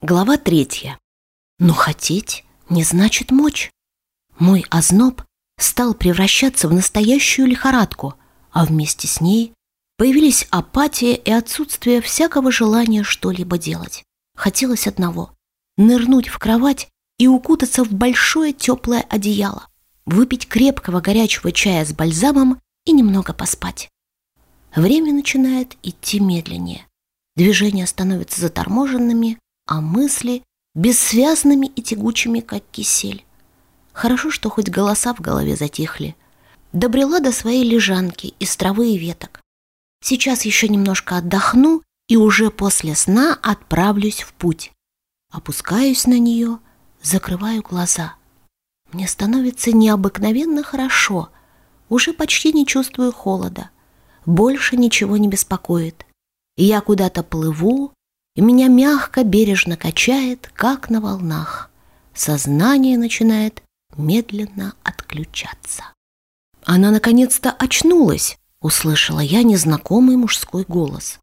Глава третья. Но хотеть не значит мочь. Мой озноб стал превращаться в настоящую лихорадку, а вместе с ней появились апатия и отсутствие всякого желания что-либо делать. Хотелось одного – нырнуть в кровать и укутаться в большое теплое одеяло, выпить крепкого горячего чая с бальзамом и немного поспать. Время начинает идти медленнее. Движения становятся заторможенными, а мысли бессвязными и тягучими, как кисель. Хорошо, что хоть голоса в голове затихли. Добрела до своей лежанки из травы и веток. Сейчас еще немножко отдохну и уже после сна отправлюсь в путь. Опускаюсь на нее, закрываю глаза. Мне становится необыкновенно хорошо. Уже почти не чувствую холода. Больше ничего не беспокоит. Я куда-то плыву, и меня мягко, бережно качает, как на волнах. Сознание начинает медленно отключаться. Она наконец-то очнулась, услышала я незнакомый мужской голос.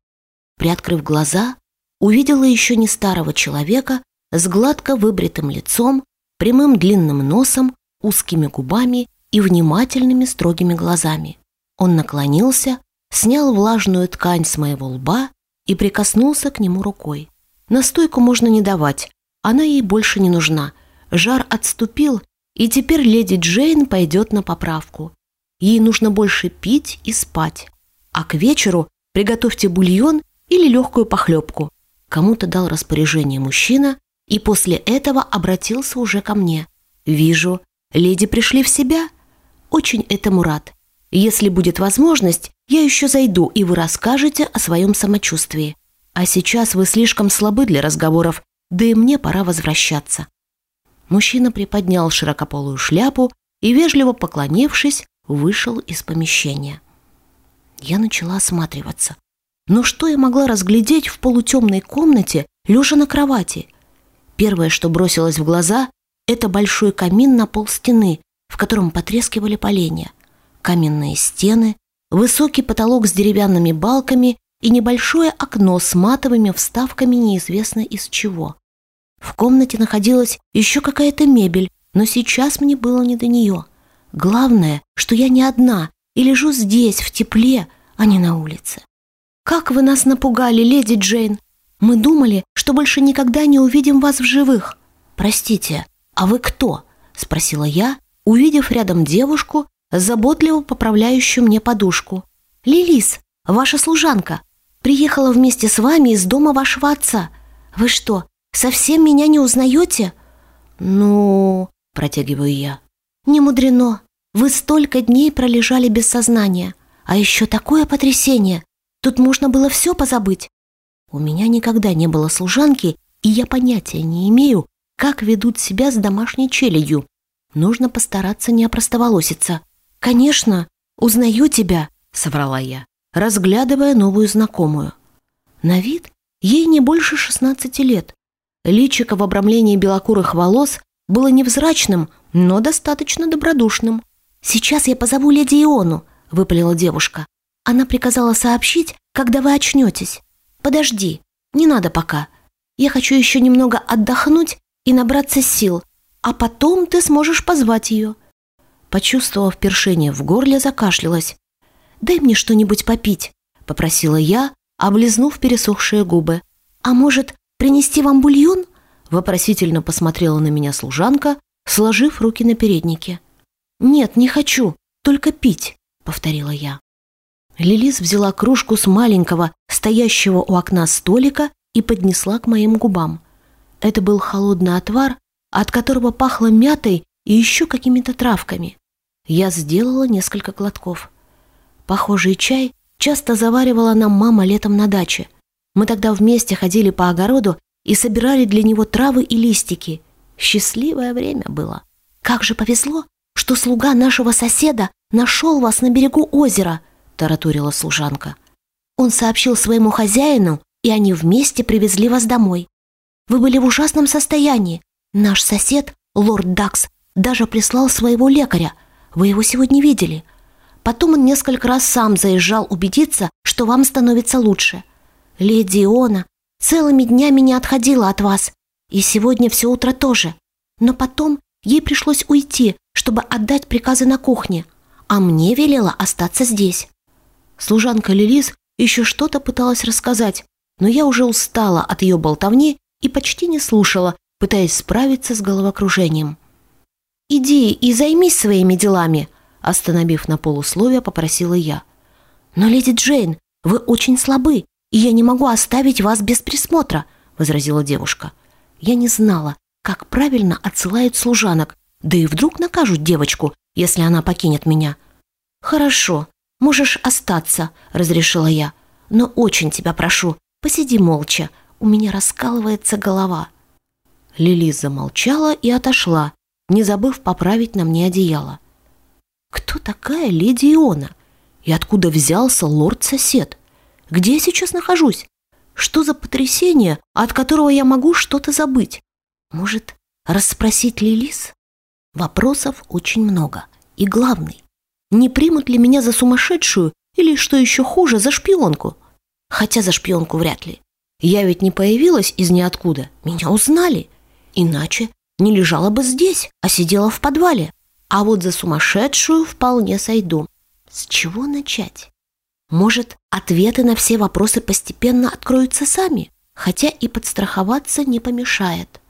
Приоткрыв глаза, увидела еще не старого человека с гладко выбритым лицом, прямым длинным носом, узкими губами и внимательными строгими глазами. Он наклонился, снял влажную ткань с моего лба и прикоснулся к нему рукой. Настойку можно не давать, она ей больше не нужна. Жар отступил, и теперь леди Джейн пойдет на поправку. Ей нужно больше пить и спать. А к вечеру приготовьте бульон или легкую похлебку. Кому-то дал распоряжение мужчина, и после этого обратился уже ко мне. «Вижу, леди пришли в себя. Очень этому рад. Если будет возможность, я еще зайду, и вы расскажете о своем самочувствии. А сейчас вы слишком слабы для разговоров, да и мне пора возвращаться». Мужчина приподнял широкополую шляпу и, вежливо поклонившись, вышел из помещения. Я начала осматриваться. Но что я могла разглядеть в полутемной комнате, лежа на кровати? Первое, что бросилось в глаза, это большой камин на пол стены, в котором потрескивали поленья. Каменные стены, высокий потолок с деревянными балками и небольшое окно с матовыми вставками неизвестно из чего. В комнате находилась еще какая-то мебель, но сейчас мне было не до нее. Главное, что я не одна и лежу здесь, в тепле, а не на улице. «Как вы нас напугали, леди Джейн! Мы думали, что больше никогда не увидим вас в живых!» «Простите, а вы кто?» — спросила я, увидев рядом девушку, заботливо поправляющую мне подушку. «Лилис, ваша служанка, приехала вместе с вами из дома вашего отца. Вы что, совсем меня не узнаете?» «Ну...» — протягиваю я. «Не мудрено. Вы столько дней пролежали без сознания. А еще такое потрясение. Тут можно было все позабыть. У меня никогда не было служанки, и я понятия не имею, как ведут себя с домашней челядью. Нужно постараться не опростоволоситься. «Конечно, узнаю тебя», — соврала я, разглядывая новую знакомую. На вид ей не больше шестнадцати лет. Личико в обрамлении белокурых волос было невзрачным, но достаточно добродушным. «Сейчас я позову леди Иону», — выпалила девушка. Она приказала сообщить, когда вы очнетесь. Подожди, не надо пока. Я хочу еще немного отдохнуть и набраться сил, а потом ты сможешь позвать ее. Почувствовав першение в горле, закашлялась. «Дай мне что-нибудь попить», — попросила я, облизнув пересохшие губы. «А может, принести вам бульон?» Вопросительно посмотрела на меня служанка, сложив руки на переднике. «Нет, не хочу, только пить», — повторила я. Лилис взяла кружку с маленького, стоящего у окна столика и поднесла к моим губам. Это был холодный отвар, от которого пахло мятой и еще какими-то травками. Я сделала несколько глотков. Похожий чай часто заваривала нам мама летом на даче. Мы тогда вместе ходили по огороду и собирали для него травы и листики. Счастливое время было. Как же повезло, что слуга нашего соседа нашел вас на берегу озера, таратурила служанка. Он сообщил своему хозяину, и они вместе привезли вас домой. Вы были в ужасном состоянии. Наш сосед, лорд Дакс, даже прислал своего лекаря – вы его сегодня видели. Потом он несколько раз сам заезжал убедиться, что вам становится лучше. Леди Иона целыми днями не отходила от вас, И сегодня все утро тоже. Но потом ей пришлось уйти, чтобы отдать приказы на кухне, а мне велела остаться здесь. Служанка Лилис еще что-то пыталась рассказать, но я уже устала от ее болтовни и почти не слушала, пытаясь справиться с головокружением. «Иди и займись своими делами», остановив на полусловие, попросила я. «Но, леди Джейн, вы очень слабы, и я не могу оставить вас без присмотра», возразила девушка. Я не знала, как правильно отсылают служанок, да и вдруг накажут девочку, если она покинет меня. «Хорошо, можешь остаться», — разрешила я. «Но очень тебя прошу, посиди молча, у меня раскалывается голова». Лили замолчала и отошла, не забыв поправить на мне одеяло. Кто такая леди Иона? И откуда взялся лорд-сосед? Где я сейчас нахожусь? Что за потрясение, от которого я могу что-то забыть? Может, расспросить Лилис? Вопросов очень много. И главный, не примут ли меня за сумасшедшую или, что еще хуже, за шпионку? Хотя за шпионку вряд ли. Я ведь не появилась из ниоткуда. Меня узнали. Иначе не лежала бы здесь, а сидела в подвале. А вот за сумасшедшую вполне сойду. С чего начать? Может, ответы на все вопросы постепенно откроются сами, хотя и подстраховаться не помешает.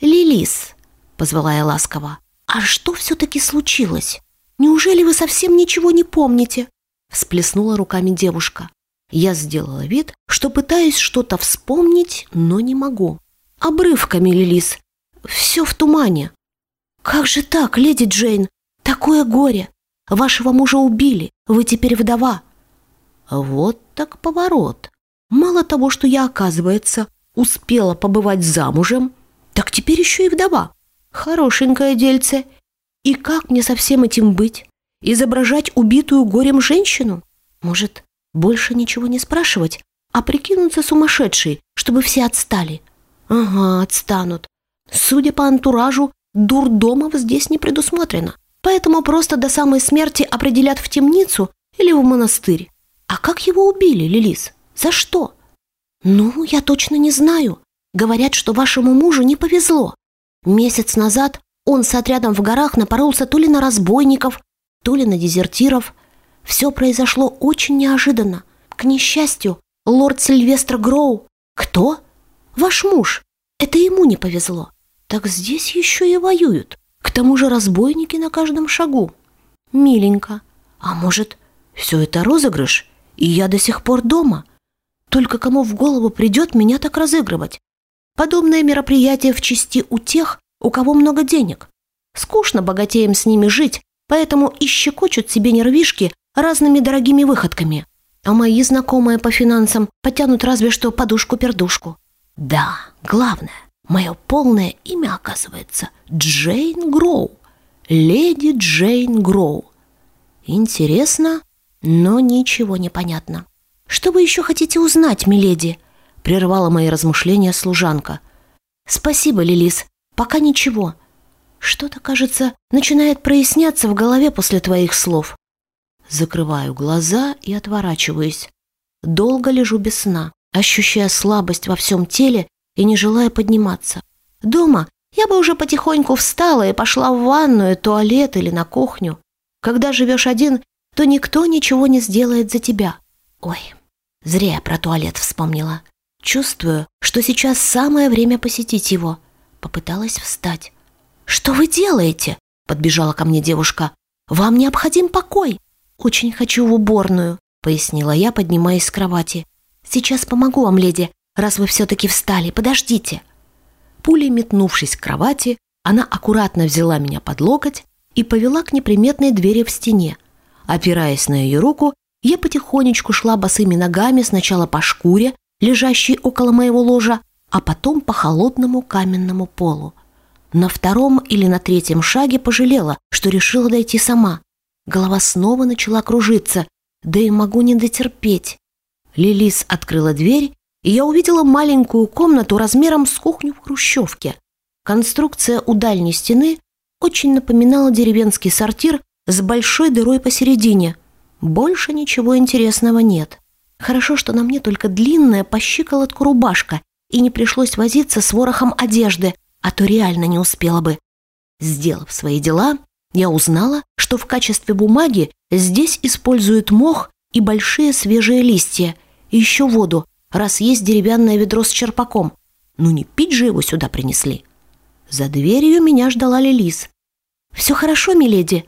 «Лилис», — позвала я ласково, — «а что все-таки случилось? Неужели вы совсем ничего не помните?» Всплеснула руками девушка. Я сделала вид, что пытаюсь что-то вспомнить, но не могу. Обрывками, Лилис. Все в тумане. «Как же так, леди Джейн? Такое горе! Вашего мужа убили, вы теперь вдова!» Вот так поворот. Мало того, что я, оказывается, успела побывать замужем, так теперь еще и вдова. Хорошенькое дельце. И как мне со всем этим быть? Изображать убитую горем женщину? Может, больше ничего не спрашивать, а прикинуться сумасшедшей, чтобы все отстали? Ага, отстанут. Судя по антуражу, дурдомов здесь не предусмотрено. Поэтому просто до самой смерти определят в темницу или в монастырь. А как его убили, Лилис? За что? Ну, я точно не знаю. Говорят, что вашему мужу не повезло. Месяц назад он с отрядом в горах напоролся то ли на разбойников, то ли на дезертиров. Все произошло очень неожиданно. К несчастью, лорд Сильвестр Гроу... Кто? Ваш муж. Это ему не повезло. Так здесь еще и воюют. К тому же разбойники на каждом шагу. Миленько. А может, все это розыгрыш, и я до сих пор дома? Только кому в голову придет меня так разыгрывать? Подобное мероприятие в чести у тех, у кого много денег. Скучно богатеям с ними жить, поэтому и щекочут себе нервишки разными дорогими выходками. А мои знакомые по финансам потянут разве что подушку-пердушку. Да, главное, мое полное имя оказывается Джейн Гроу. Леди Джейн Гроу. Интересно, но ничего не понятно. Что вы еще хотите узнать, миледи? Прервала мои размышления служанка. Спасибо, Лилис, пока ничего. Что-то, кажется, начинает проясняться в голове после твоих слов. Закрываю глаза и отворачиваюсь. Долго лежу без сна, ощущая слабость во всем теле и не желая подниматься. Дома я бы уже потихоньку встала и пошла в ванную, туалет или на кухню. Когда живешь один, то никто ничего не сделает за тебя. Ой, зря я про туалет вспомнила. Чувствую, что сейчас самое время посетить его. Попыталась встать. «Что вы делаете?» – подбежала ко мне девушка. «Вам необходим покой». «Очень хочу в уборную», – пояснила я, поднимаясь с кровати. «Сейчас помогу вам, леди, раз вы все-таки встали. Подождите». Пулей метнувшись к кровати, она аккуратно взяла меня под локоть и повела к неприметной двери в стене. Опираясь на ее руку, я потихонечку шла босыми ногами сначала по шкуре, лежащей около моего ложа, а потом по холодному каменному полу. На втором или на третьем шаге пожалела, что решила дойти сама. Голова снова начала кружиться, да и могу не дотерпеть. Лилис открыла дверь, и я увидела маленькую комнату размером с кухню в хрущевке. Конструкция у дальней стены очень напоминала деревенский сортир с большой дырой посередине. Больше ничего интересного нет. Хорошо, что на мне только длинная по щиколотку рубашка и не пришлось возиться с ворохом одежды, а то реально не успела бы. Сделав свои дела, я узнала, что в качестве бумаги здесь используют мох и большие свежие листья, и еще воду, раз есть деревянное ведро с черпаком. Ну не пить же его сюда принесли. За дверью меня ждала Лилис. «Все хорошо, миледи?»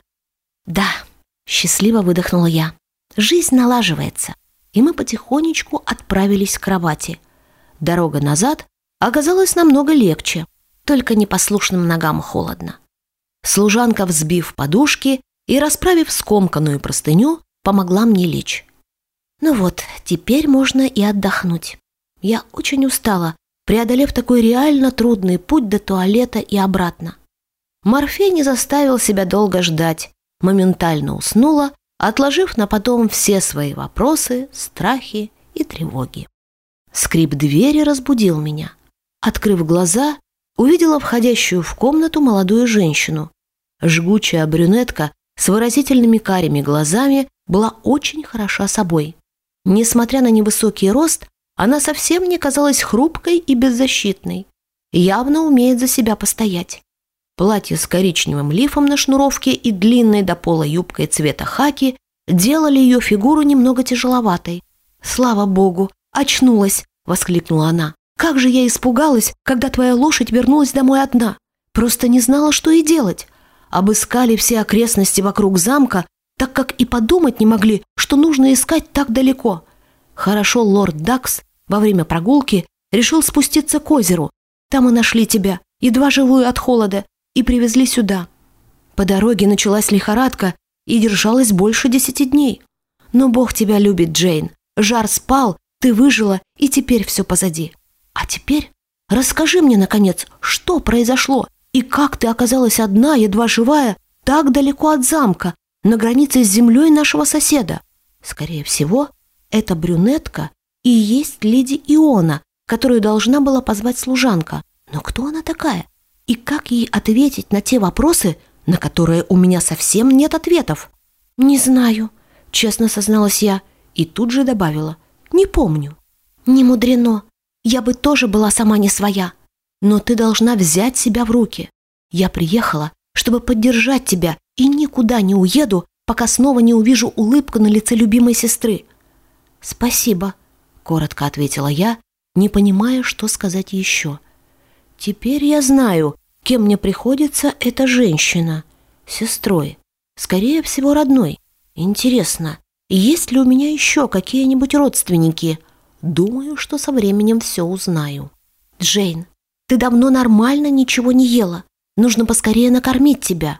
«Да», — счастливо выдохнула я. «Жизнь налаживается» и мы потихонечку отправились к кровати. Дорога назад оказалась намного легче, только непослушным ногам холодно. Служанка, взбив подушки и расправив скомканную простыню, помогла мне лечь. Ну вот, теперь можно и отдохнуть. Я очень устала, преодолев такой реально трудный путь до туалета и обратно. Морфей не заставил себя долго ждать, моментально уснула отложив на потом все свои вопросы, страхи и тревоги. Скрип двери разбудил меня. Открыв глаза, увидела входящую в комнату молодую женщину. Жгучая брюнетка с выразительными карими глазами была очень хороша собой. Несмотря на невысокий рост, она совсем не казалась хрупкой и беззащитной. Явно умеет за себя постоять. Платье с коричневым лифом на шнуровке и длинной до пола юбкой цвета хаки делали ее фигуру немного тяжеловатой. «Слава богу! Очнулась!» — воскликнула она. «Как же я испугалась, когда твоя лошадь вернулась домой одна! Просто не знала, что и делать!» Обыскали все окрестности вокруг замка, так как и подумать не могли, что нужно искать так далеко. Хорошо лорд Дакс во время прогулки решил спуститься к озеру. Там и нашли тебя, едва живую от холода, и привезли сюда. По дороге началась лихорадка и держалась больше десяти дней. Но Бог тебя любит, Джейн. Жар спал, ты выжила, и теперь все позади. А теперь расскажи мне, наконец, что произошло и как ты оказалась одна, едва живая, так далеко от замка, на границе с землей нашего соседа. Скорее всего, эта брюнетка и есть леди Иона, которую должна была позвать служанка. Но кто она такая? И как ей ответить на те вопросы, на которые у меня совсем нет ответов? «Не знаю», — честно созналась я и тут же добавила. «Не помню». «Не мудрено. Я бы тоже была сама не своя. Но ты должна взять себя в руки. Я приехала, чтобы поддержать тебя и никуда не уеду, пока снова не увижу улыбку на лице любимой сестры». «Спасибо», — коротко ответила я, не понимая, что сказать еще. Теперь я знаю, кем мне приходится эта женщина. Сестрой. Скорее всего, родной. Интересно, есть ли у меня еще какие-нибудь родственники? Думаю, что со временем все узнаю. Джейн, ты давно нормально ничего не ела. Нужно поскорее накормить тебя.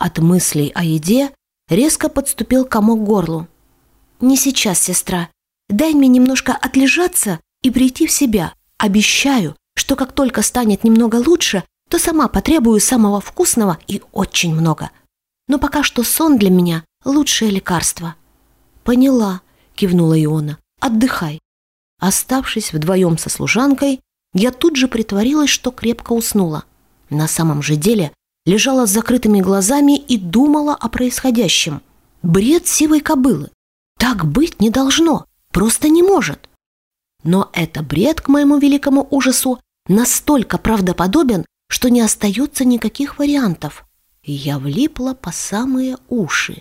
От мыслей о еде резко подступил комок к горлу. Не сейчас, сестра. Дай мне немножко отлежаться и прийти в себя. Обещаю, что как только станет немного лучше, то сама потребую самого вкусного и очень много. Но пока что сон для меня – лучшее лекарство». «Поняла», – кивнула Иона. «Отдыхай». Оставшись вдвоем со служанкой, я тут же притворилась, что крепко уснула. На самом же деле лежала с закрытыми глазами и думала о происходящем. Бред сивой кобылы. Так быть не должно, просто не может. Но это бред, к моему великому ужасу, настолько правдоподобен, что не остается никаких вариантов. Я влипла по самые уши.